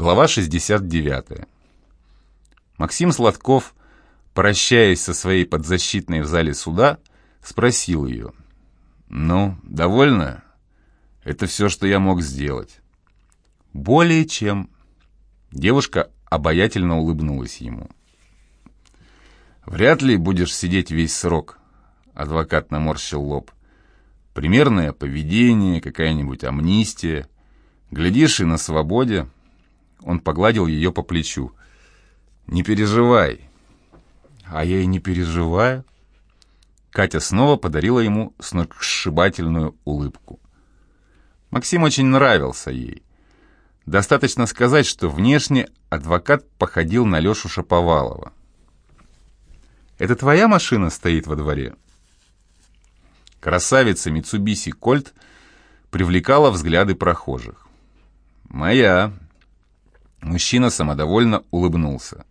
Глава 69. Максим Сладков, прощаясь со своей подзащитной в зале суда, спросил ее. «Ну, довольна? Это все, что я мог сделать». «Более чем». Девушка обаятельно улыбнулась ему. «Вряд ли будешь сидеть весь срок», — адвокат наморщил лоб. «Примерное поведение, какая-нибудь амнистия. Глядишь, и на свободе». Он погладил ее по плечу. «Не переживай». «А я и не переживаю». Катя снова подарила ему сногсшибательную улыбку. Максим очень нравился ей. Достаточно сказать, что внешне адвокат походил на Лешу Шаповалова. «Это твоя машина стоит во дворе?» Красавица Митсубиси Кольт привлекала взгляды прохожих. «Моя», Мужчина самодовольно улыбнулся.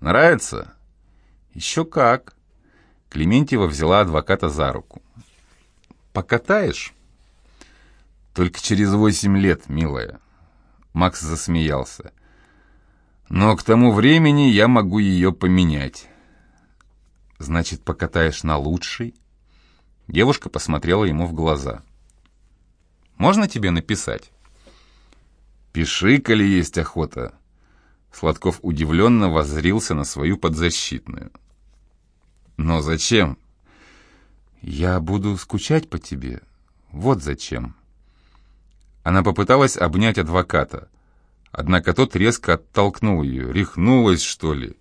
«Нравится?» «Еще как!» Клементьева взяла адвоката за руку. «Покатаешь?» «Только через восемь лет, милая». Макс засмеялся. «Но к тому времени я могу ее поменять». «Значит, покатаешь на лучший?» Девушка посмотрела ему в глаза. «Можно тебе написать?» «Пиши, коли есть охота». Сладков удивленно воззрился на свою подзащитную. «Но зачем?» «Я буду скучать по тебе. Вот зачем». Она попыталась обнять адвоката, однако тот резко оттолкнул ее. «Рехнулась, что ли?»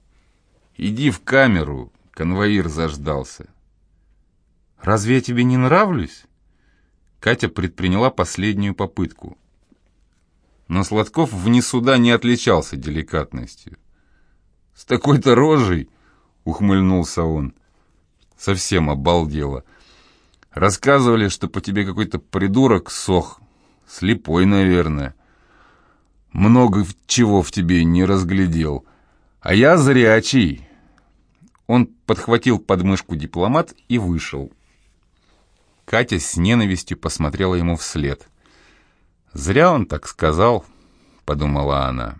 «Иди в камеру», — конвоир заждался. «Разве я тебе не нравлюсь?» Катя предприняла последнюю попытку — но Сладков вне суда не отличался деликатностью. «С такой-то рожей!» — ухмыльнулся он. Совсем обалдело. Рассказывали, что по тебе какой-то придурок сох. Слепой, наверное. Много чего в тебе не разглядел. А я зрячий. Он подхватил подмышку дипломат и вышел. Катя с ненавистью посмотрела ему вслед — «Зря он так сказал», — подумала она.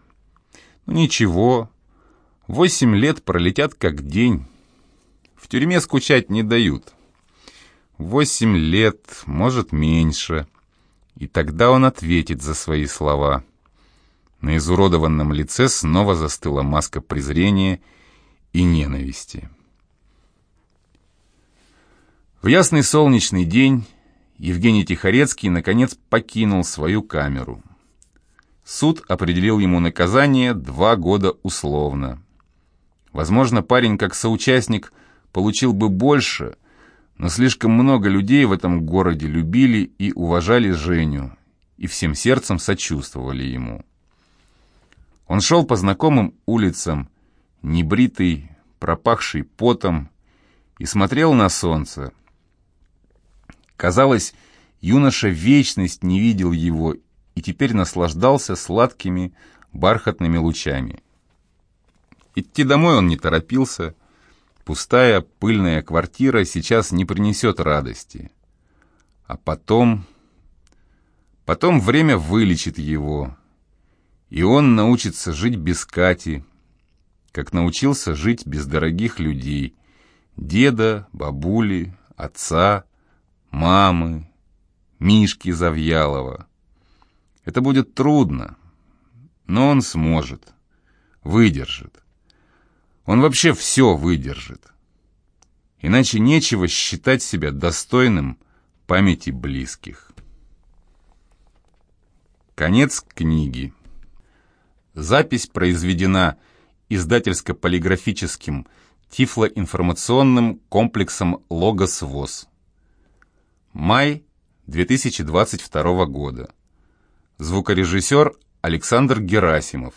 «Ну ничего, восемь лет пролетят как день. В тюрьме скучать не дают. Восемь лет, может, меньше. И тогда он ответит за свои слова». На изуродованном лице снова застыла маска презрения и ненависти. В ясный солнечный день Евгений Тихорецкий, наконец, покинул свою камеру. Суд определил ему наказание два года условно. Возможно, парень, как соучастник, получил бы больше, но слишком много людей в этом городе любили и уважали Женю, и всем сердцем сочувствовали ему. Он шел по знакомым улицам, небритый, пропахший потом, и смотрел на солнце, Казалось, юноша вечность не видел его и теперь наслаждался сладкими бархатными лучами. Идти домой он не торопился. Пустая, пыльная квартира сейчас не принесет радости. А потом... Потом время вылечит его, и он научится жить без Кати, как научился жить без дорогих людей, деда, бабули, отца, мамы, Мишки Завьялова. Это будет трудно, но он сможет, выдержит. Он вообще все выдержит. Иначе нечего считать себя достойным памяти близких. Конец книги. Запись произведена издательско-полиграфическим тифлоинформационным комплексом «Логос ВОЗ». Май 2022 года. Звукорежиссер Александр Герасимов.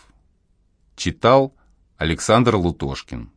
Читал Александр Лутошкин.